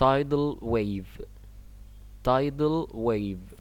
tidal wave. Tidal wave.